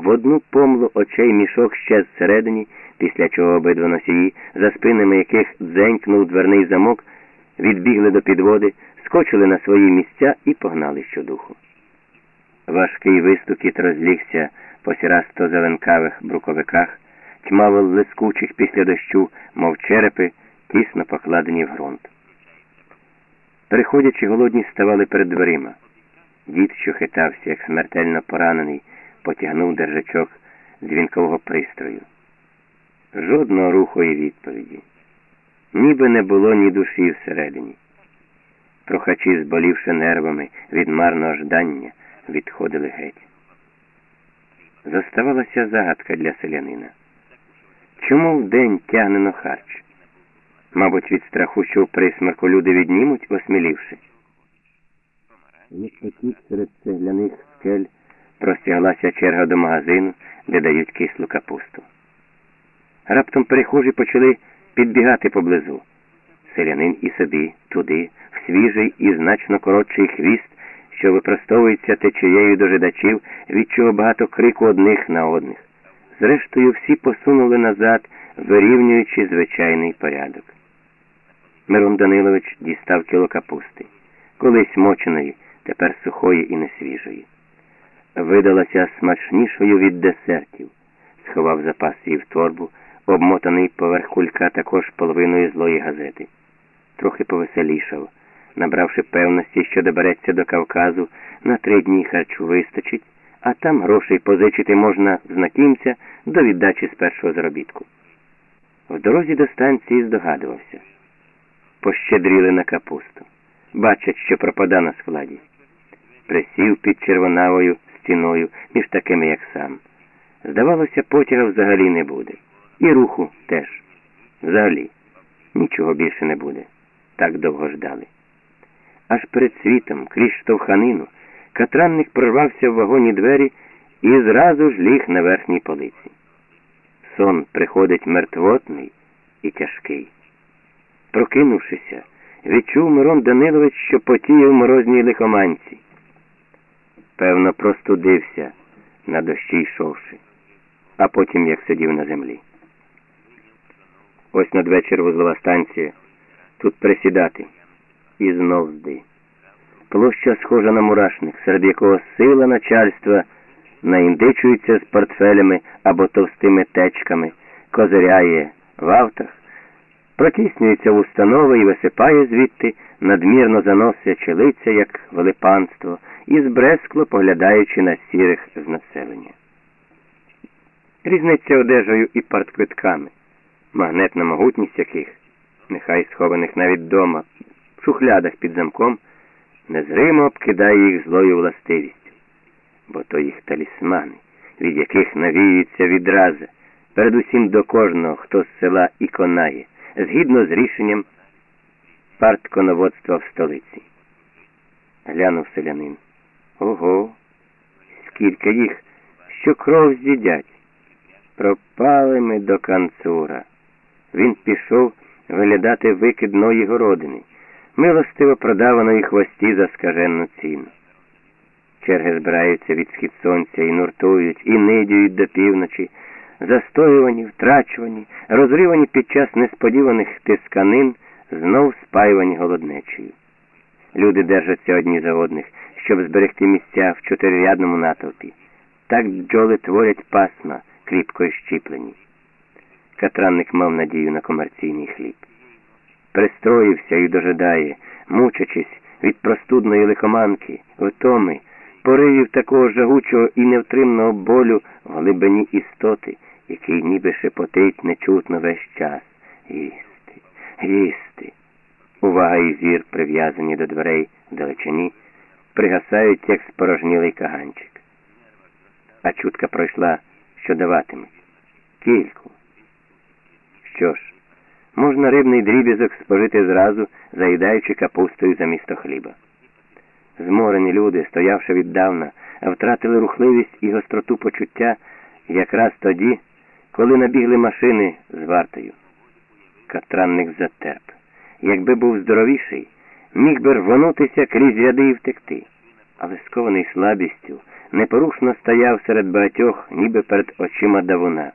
В одну помлу очей мішок щез всередині, після чого обидва носії, за спинами яких дзенькнув дверний замок, відбігли до підводи, скочили на свої місця і погнали щодуху. Важкий вистукіт розлігся по сірасто зеленкавих бруковиках, тьмаво лискучих після дощу, мов черепи, тісно покладені в ґрунт. Приходячи, голодні ставали перед дверима. Дід, що хитався, як смертельно поранений, потягнув держачок дзвінкового пристрою. Жодного руху і відповіді. Ніби не було ні душі всередині. Прохачі, зболівши нервами від марного ждання, відходили геть. Заставалася загадка для селянина. Чому вдень тягнено харч? Мабуть, від страху, що в присмерку люди віднімуть, осмілівши. Непотік серед цегляних скель простяглася черга до магазину, де дають кислу капусту. Раптом перехожі почали підбігати поблизу. Селянин і собі туди, в свіжий і значно коротший хвіст, що випростовується течією дожидачів, від чого багато крику одних на одних. Зрештою, всі посунули назад, вирівнюючи звичайний порядок. Мирон Данилович дістав кіло капусти, колись моченої, тепер сухої і несвіжої. Видалася смачнішою від десертів, сховав запас її в торбу, обмотаний поверх кулька також половиною злої газети. Трохи повеселішав, набравши певності, що добереться до Кавказу, на три дні харчу вистачить, а там грошей позичити можна знакімця до віддачі з першого заробітку. В дорозі до станції здогадувався. Пощедріли на капусту. Бачать, що пропада на складі. Присів під червонавою стіною між такими, як сам. Здавалося, потяга взагалі не буде. І руху теж. Взагалі. Нічого більше не буде. Так довго ждали. Аж перед світом, крізь штовханину, катранник прорвався в вагоні двері і зразу ж ліг на верхній полиці. Сон приходить мертвотний і тяжкий. Прокинувшися, відчув Мирон Данилович, що потіє в морозній лихоманці. Певно, простудився, на дощі йшовши, а потім як сидів на землі. Ось надвечір вузлова станція. Тут присідати. І знов зди. Площа схожа на мурашник, серед якого сила начальства наіндичується з портфелями або товстими течками, козиряє в автах, протіснюється в установи і висипає звідти, надмірно заносячи лиця, як велипанство, і збрескло поглядаючи на сірих з населення. Різниця одежею і партквитками, магнетна могутність яких, нехай схованих навіть дома, в шухлядах під замком, незримо обкидає їх злою властивістю, бо то їх талісмани, від яких навіюється відраза, передусім до кожного, хто з села іконає, згідно з рішенням партконоводства в столиці. Глянув селянин. Ого, скільки їх, що кров з'їдять. Пропали ми до канцура. Він пішов виглядати викидної городини, милостиво продаваної хвості за скаженну ціну. Черги збираються від схід сонця і нуртують, і нидюють до півночі, застоювані, втрачувані, розривані під час несподіваних тисканин, знов спаювані голоднечею. Люди держаться одні за одних, щоб зберегти місця в чотирирядному натовпі. Так бджоли творять пасма, кріпко щіплені. Катранник мав надію на комерційний хліб. Пристроївся і дожидає, мучачись від простудної лихоманки, втоми, поривів такого жагучого і невтримного болю в глибині істоти, який ніби шепотить нечутно весь час. Їсти, їсти. Увага і зір, прив'язані до дверей далечині, пригасають, як спорожнілий каганчик. А чутка пройшла, що даватимуть. Кільку. Що ж, можна рибний дріб'язок спожити зразу, заїдаючи капустою замісто хліба. Зморені люди, стоявши віддавна, втратили рухливість і гостроту почуття якраз тоді, коли набігли машини з вартою. Катранник затерп. Якби був здоровіший, міг би рвонутися крізь ряди і втекти, але скований слабістю, непорушно стояв серед багатьох, ніби перед очима давуна.